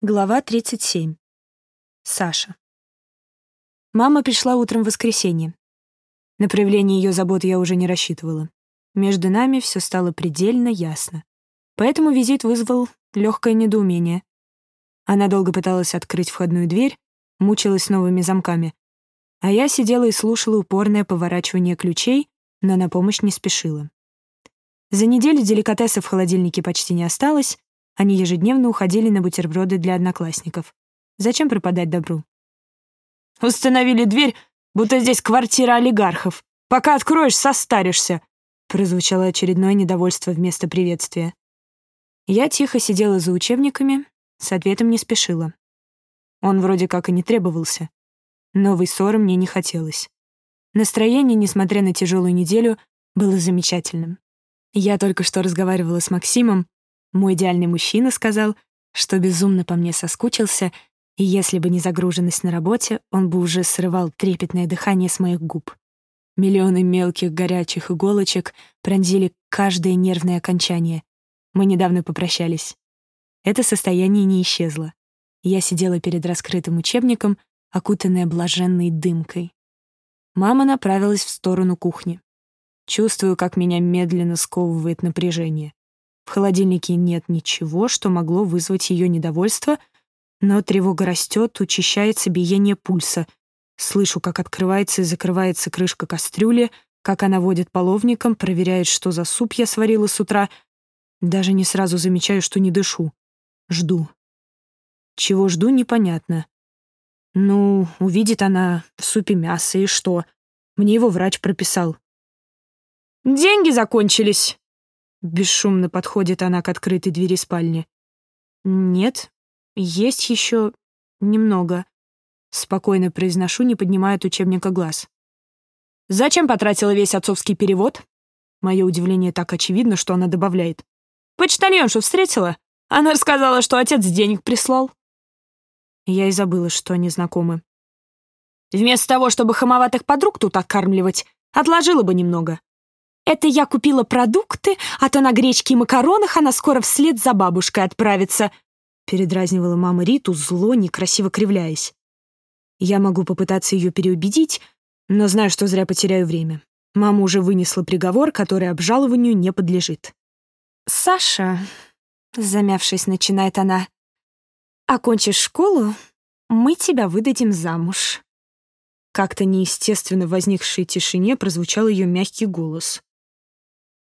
Глава 37. Саша. Мама пришла утром в воскресенье. На проявление ее забот я уже не рассчитывала. Между нами все стало предельно ясно. Поэтому визит вызвал легкое недоумение. Она долго пыталась открыть входную дверь, мучилась новыми замками. А я сидела и слушала упорное поворачивание ключей, но на помощь не спешила. За неделю деликатесов в холодильнике почти не осталось, они ежедневно уходили на бутерброды для одноклассников. Зачем пропадать добру? «Установили дверь, будто здесь квартира олигархов. Пока откроешь, состаришься», — прозвучало очередное недовольство вместо приветствия. Я тихо сидела за учебниками, с ответом не спешила. Он вроде как и не требовался. Новой ссоры мне не хотелось. Настроение, несмотря на тяжелую неделю, было замечательным. Я только что разговаривала с Максимом, мой идеальный мужчина сказал, что безумно по мне соскучился, и если бы не загруженность на работе, он бы уже срывал трепетное дыхание с моих губ. Миллионы мелких горячих иголочек пронзили каждое нервное окончание. Мы недавно попрощались. Это состояние не исчезло. Я сидела перед раскрытым учебником, окутанная блаженной дымкой. Мама направилась в сторону кухни. Чувствую, как меня медленно сковывает напряжение. В холодильнике нет ничего, что могло вызвать ее недовольство, но тревога растет, учащается биение пульса. Слышу, как открывается и закрывается крышка кастрюли, как она водит половником, проверяет, что за суп я сварила с утра. Даже не сразу замечаю, что не дышу. Жду. Чего жду, непонятно. Ну, увидит она в супе мясо, и что? Мне его врач прописал. «Деньги закончились», Бесшумно подходит она к открытой двери спальни. «Нет, есть еще немного», — спокойно произношу, не поднимая от учебника глаз. «Зачем потратила весь отцовский перевод?» Мое удивление так очевидно, что она добавляет. «Почтальоншу встретила? Она рассказала, что отец денег прислал». Я и забыла, что они знакомы. «Вместо того, чтобы хамоватых подруг тут откармливать, отложила бы немного. Это я купила продукты, а то на гречке и макаронах она скоро вслед за бабушкой отправится», передразнивала мама Риту, зло, некрасиво кривляясь. Я могу попытаться ее переубедить, но знаю, что зря потеряю время. Мама уже вынесла приговор, который обжалованию не подлежит. «Саша», — замявшись, начинает она, — «окончишь школу, мы тебя выдадим замуж». Как-то неестественно в возникшей тишине прозвучал ее мягкий голос.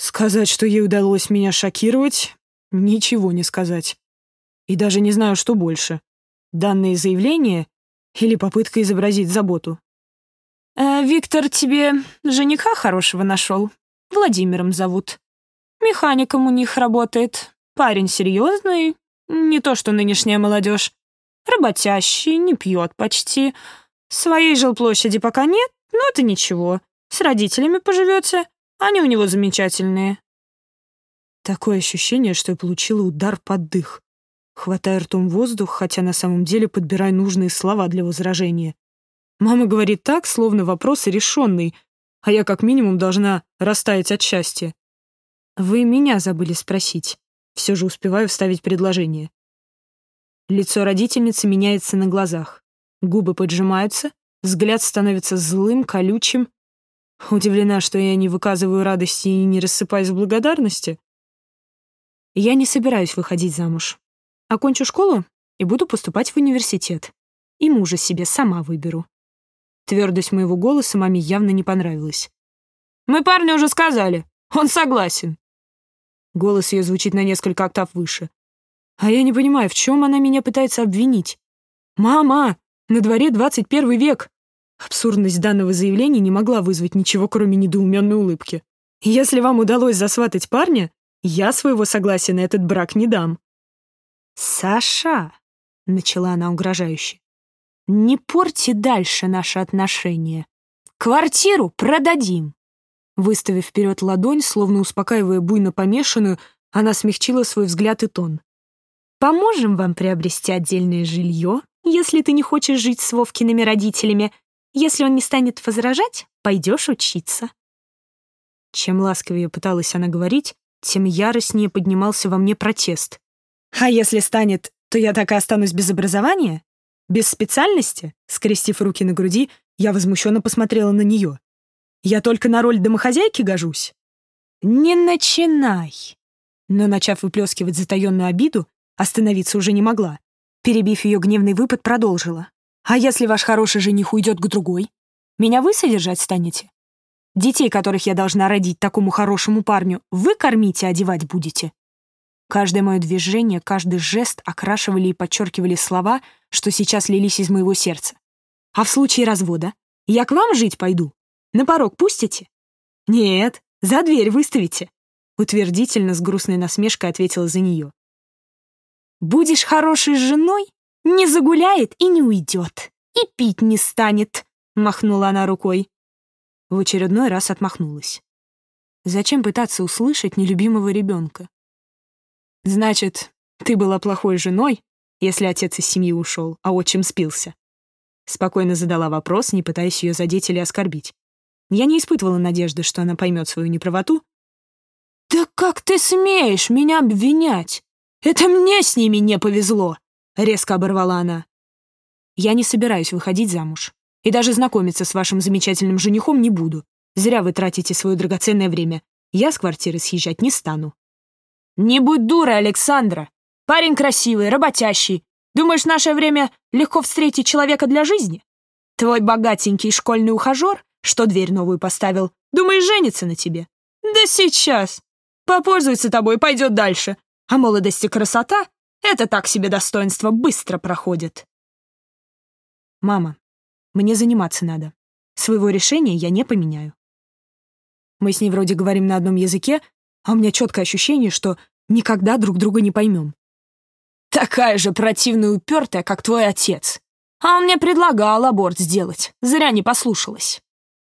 Сказать, что ей удалось меня шокировать, ничего не сказать. И даже не знаю, что больше. Данное заявление или попытка изобразить заботу. «Э, «Виктор тебе жениха хорошего нашел. Владимиром зовут. Механиком у них работает. Парень серьезный, не то что нынешняя молодежь. Работящий, не пьет почти. Своей жилплощади пока нет, но это ничего. С родителями поживете. Они у него замечательные». Такое ощущение, что я получила удар под дых. Хватая ртом воздух, хотя на самом деле подбираю нужные слова для возражения. Мама говорит так, словно вопрос решенный, а я как минимум должна растаять от счастья. Вы меня забыли спросить. Все же успеваю вставить предложение. Лицо родительницы меняется на глазах. Губы поджимаются, взгляд становится злым, колючим, Удивлена, что я не выказываю радости и не рассыпаюсь в благодарности. Я не собираюсь выходить замуж. Окончу школу и буду поступать в университет. И мужа себе сама выберу. Твердость моего голоса маме явно не понравилась. «Мы парню уже сказали. Он согласен». Голос ее звучит на несколько октав выше. А я не понимаю, в чем она меня пытается обвинить. «Мама, на дворе 21 век. Абсурдность данного заявления не могла вызвать ничего, кроме недоуменной улыбки. «Если вам удалось засватать парня, я своего согласия на этот брак не дам». «Саша», — начала она угрожающе, — «не порти дальше наши отношения. Квартиру продадим». Выставив вперед ладонь, словно успокаивая буйно помешанную, она смягчила свой взгляд и тон. «Поможем вам приобрести отдельное жилье, если ты не хочешь жить с Вовкиными родителями, если он не станет возражать, пойдешь учиться». Чем ласковее пыталась она говорить, тем яростнее поднимался во мне протест. «А если станет то я так и останусь без образования? Без специальности?» Скрестив руки на груди, я возмущенно посмотрела на нее. «Я только на роль домохозяйки гожусь?» «Не начинай!» Но, начав выплескивать затаенную обиду, остановиться уже не могла. Перебив ее гневный выпад, продолжила. «А если ваш хороший жених уйдет к другой? Меня вы содержать станете? Детей, которых я должна родить такому хорошему парню, вы кормить и одевать будете?» Каждое мое движение, каждый жест окрашивали и подчеркивали слова, что сейчас лились из моего сердца. «А в случае развода? Я к вам жить пойду? На порог пустите?» «Нет, за дверь выставите», — утвердительно с грустной насмешкой ответила за нее. «Будешь хорошей женой, не загуляет и не уйдет, и пить не станет», — махнула она рукой. В очередной раз отмахнулась. Зачем пытаться услышать нелюбимого ребенка? Значит, ты была плохой женой, если отец из семьи ушел, а отчим спился? Спокойно задала вопрос, не пытаясь ее задеть или оскорбить. Я не испытывала надежды, что она поймет свою неправоту. «Да как ты смеешь меня обвинять? Это мне с ними не повезло!» — резко оборвала она. «Я не собираюсь выходить замуж. И даже знакомиться с вашим замечательным женихом не буду. Зря вы тратите свое драгоценное время. Я с квартиры съезжать не стану». «Не будь дурой, Александра! Парень красивый, работящий. Думаешь, в наше время легко встретить человека для жизни? Твой богатенький школьный ухажер, что дверь новую поставил, думаешь, женится на тебе? Да сейчас! Попользуется тобой и пойдет дальше. А молодость и красота — это так себе достоинство быстро проходит. Мама, мне заниматься надо. Своего решения я не поменяю. Мы с ней вроде говорим на одном языке, а у меня четкое ощущение, что никогда друг друга не поймем. Такая же противная упертая, как твой отец. А он мне предлагал аборт сделать. Зря не послушалась.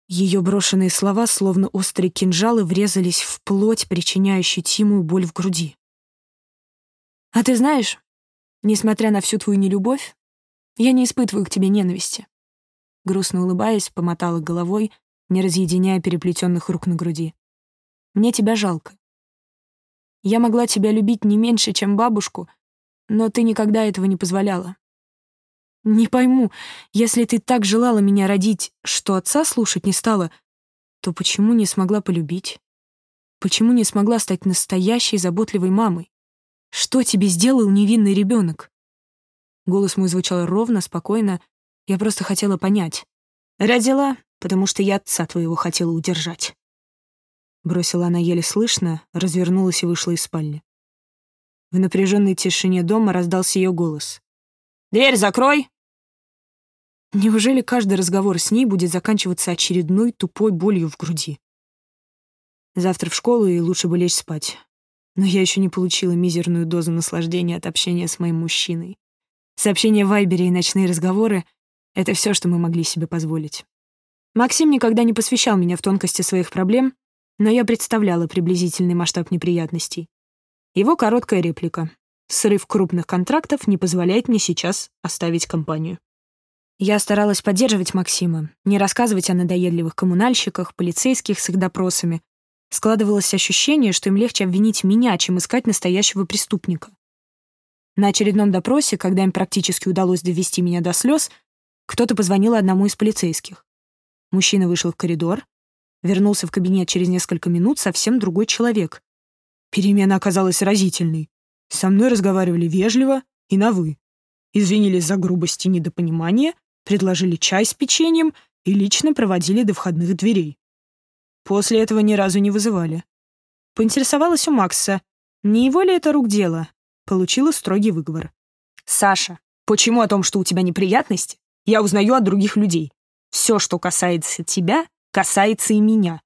Ее брошенные слова, словно острые кинжалы, врезались в плоть, причиняющую Тиму боль в груди. «А ты знаешь, несмотря на всю твою нелюбовь, я не испытываю к тебе ненависти». Грустно улыбаясь, помотала головой, не разъединяя переплетенных рук на груди. Мне тебя жалко. Я могла тебя любить не меньше, чем бабушку, но ты никогда этого не позволяла. Не пойму, если ты так желала меня родить, что отца слушать не стала, то почему не смогла полюбить? Почему не смогла стать настоящей заботливой мамой? Что тебе сделал невинный ребенок? Голос мой звучал ровно, спокойно. Я просто хотела понять. Родила, потому что я отца твоего хотела удержать. Бросила она еле слышно, развернулась и вышла из спальни. В напряженной тишине дома раздался ее голос. «Дверь закрой!» Неужели каждый разговор с ней будет заканчиваться очередной тупой болью в груди? Завтра в школу и лучше бы лечь спать. Но я еще не получила мизерную дозу наслаждения от общения с моим мужчиной. Сообщения в Вайбере и ночные разговоры — это все, что мы могли себе позволить. Максим никогда не посвящал меня в тонкости своих проблем, но я представляла приблизительный масштаб неприятностей. Его короткая реплика. Срыв крупных контрактов не позволяет мне сейчас оставить компанию. Я старалась поддерживать Максима, не рассказывать о надоедливых коммунальщиках, полицейских с их допросами. Складывалось ощущение, что им легче обвинить меня, чем искать настоящего преступника. На очередном допросе, когда им практически удалось довести меня до слез, кто-то позвонил одному из полицейских. Мужчина вышел в коридор, Вернулся в кабинет через несколько минут совсем другой человек. Перемена оказалась разительной. Со мной разговаривали вежливо и на «вы». Извинились за грубость и недопонимание, предложили чай с печеньем и лично проводили до входных дверей. После этого ни разу не вызывали. Поинтересовалась у Макса, не его ли это рук дело. Получила строгий выговор. «Саша, почему о том, что у тебя неприятности, я узнаю от других людей? Все, что касается тебя, касается и меня.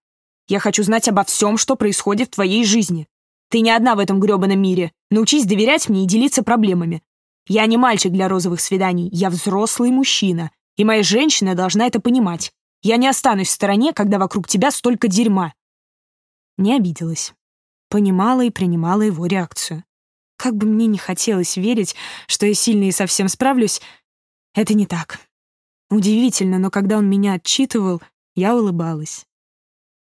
Я хочу знать обо всем, что происходит в твоей жизни. Ты не одна в этом грёбаном мире. Научись доверять мне и делиться проблемами. Я не мальчик для розовых свиданий, я взрослый мужчина. И моя женщина должна это понимать. Я не останусь в стороне, когда вокруг тебя столько дерьма. Не обиделась. Понимала и принимала его реакцию. Как бы мне не хотелось верить, что я сильно и совсем справлюсь, это не так. Удивительно, но когда он меня отчитывал, я улыбалась.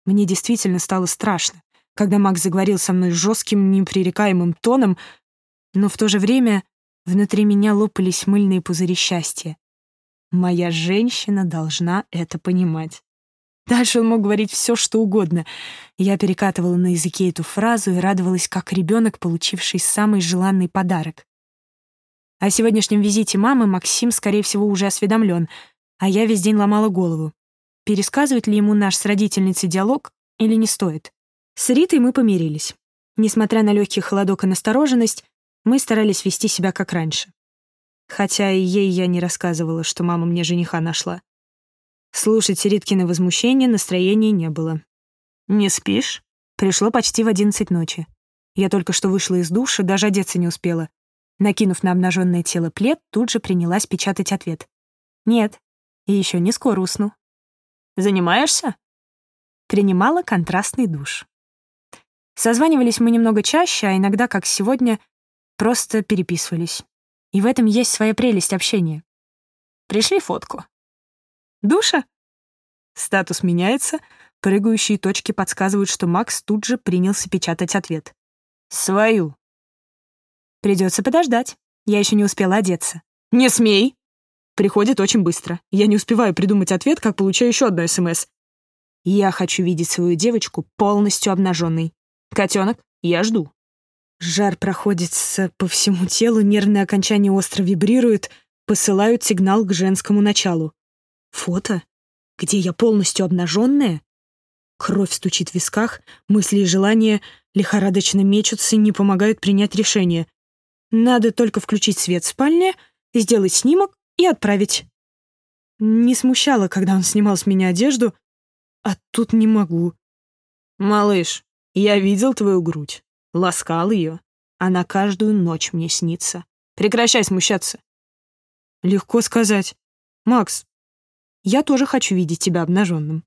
Мне действительно стало страшно, когда Макс заговорил со мной жестким, непререкаемым тоном, но в то же время Внутри меня лопались мыльные пузыри счастья. Моя женщина должна это понимать. Дальше он мог говорить все, что угодно. Я перекатывала на языке эту фразу и радовалась, как ребенок, получивший самый желанный подарок. О сегодняшнем визите мамы Максим, скорее всего, уже осведомлен, а я весь день ломала голову. Пересказывать ли ему наш с родительницей диалог или не стоит? С Ритой мы помирились. Несмотря на легкий холодок и настороженность, мы старались вести себя как раньше. Хотя и ей я не рассказывала, что мама мне жениха нашла. Слушать Риткины возмущения настроения не было. «Не спишь?» Пришло почти в одиннадцать ночи. Я только что вышла из душа, даже одеться не успела. Накинув на обнаженное тело плед, тут же принялась печатать ответ. «Нет, и еще не скоро усну». «Занимаешься?» Принимала контрастный душ. Созванивались мы немного чаще, а иногда, как сегодня, просто переписывались. И в этом есть своя прелесть общения. Пришли фотку. Душа? Статус меняется, прыгающие точки подсказывают, что Макс тут же принялся печатать ответ. Свою. Придется подождать. Я еще не успела одеться. Не смей! Приходит очень быстро. Я не успеваю придумать ответ, как получаю еще одно СМС. Я хочу видеть свою девочку полностью обнаженной. Котенок, я жду. Жар проходится по всему телу, нервные окончания остро вибрируют, посылают сигнал к женскому началу. Фото? Где я полностью обнаженная? Кровь стучит в висках, мысли и желания лихорадочно мечутся не помогают принять решение. Надо только включить свет в спальне, сделать снимок и отправить. Не смущало, когда он снимал с меня одежду, а тут не могу. «Малыш, я видел твою грудь ласкал ее. Она каждую ночь мне снится. Прекращай смущаться. Легко сказать. Макс, я тоже хочу видеть тебя обнаженным.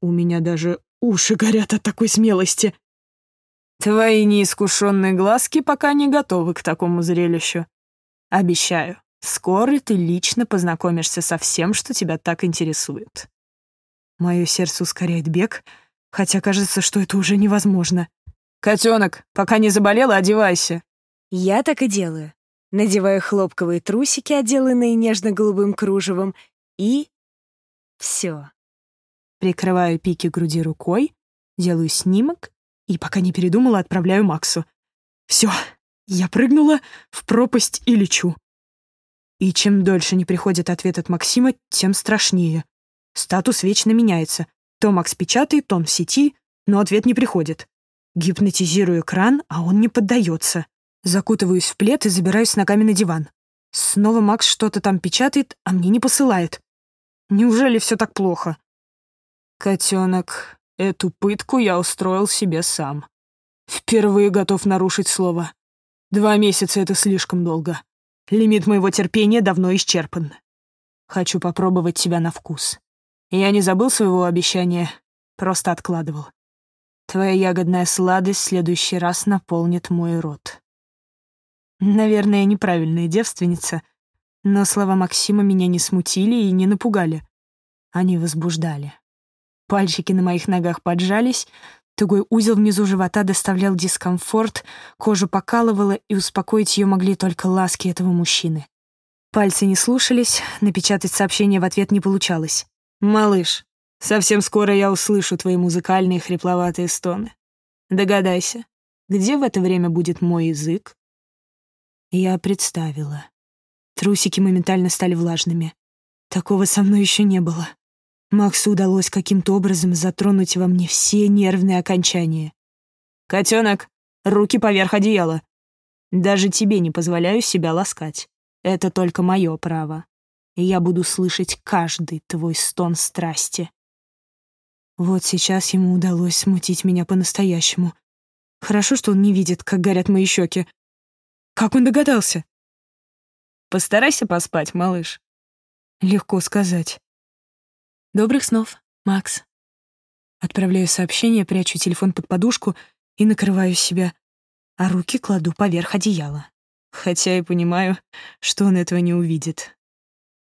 У меня даже уши горят от такой смелости. Твои неискушенные глазки пока не готовы к такому зрелищу. Обещаю, скоро ты лично познакомишься со всем, что тебя так интересует. Мое сердце ускоряет бег, хотя кажется, что это уже невозможно. «Котенок, пока не заболела, одевайся». Я так и делаю. Надеваю хлопковые трусики, отделанные нежно-голубым кружевом, и... все. Прикрываю пики груди рукой, делаю снимок и, пока не передумала, отправляю Максу. Все, я прыгнула в пропасть и лечу. И чем дольше не приходит ответ от Максима, тем страшнее. Статус вечно меняется. То Макс печатает, то он в сети, но ответ не приходит. Гипнотизирую экран, а он не поддается. Закутываюсь в плед и забираюсь ногами на диван. Снова Макс что-то там печатает, а мне не посылает. Неужели все так плохо? Котенок, эту пытку я устроил себе сам. Впервые готов нарушить слово. Два месяца — это слишком долго. Лимит моего терпения давно исчерпан. Хочу попробовать тебя на вкус. Я не забыл своего обещания, просто откладывал. Твоя ягодная сладость в следующий раз наполнит мой рот. Наверное, я неправильная девственница, но слова Максима меня не смутили и не напугали. Они возбуждали. Пальчики на моих ногах поджались, тугой узел внизу живота доставлял дискомфорт, кожу покалывало, и успокоить ее могли только ласки этого мужчины. Пальцы не слушались, напечатать сообщение в ответ не получалось. «Малыш, Совсем скоро я услышу твои музыкальные хрипловатые стоны. Догадайся, где в это время будет мой язык?» Я представила. Трусики моментально стали влажными. Такого со мной еще не было. Максу удалось каким-то образом затронуть во мне все нервные окончания. «Котенок, руки поверх одеяла. Даже тебе не позволяю себя ласкать. Это только мое право. И я буду слышать каждый твой стон страсти. Вот сейчас ему удалось смутить меня по-настоящему. Хорошо, что он не видит, как горят мои щеки. Как он догадался? Постарайся поспать, малыш. Легко сказать. Добрых снов, Макс. Отправляю сообщение, прячу телефон под подушку и накрываю себя, а руки кладу поверх одеяла. Хотя и понимаю, что он этого не увидит.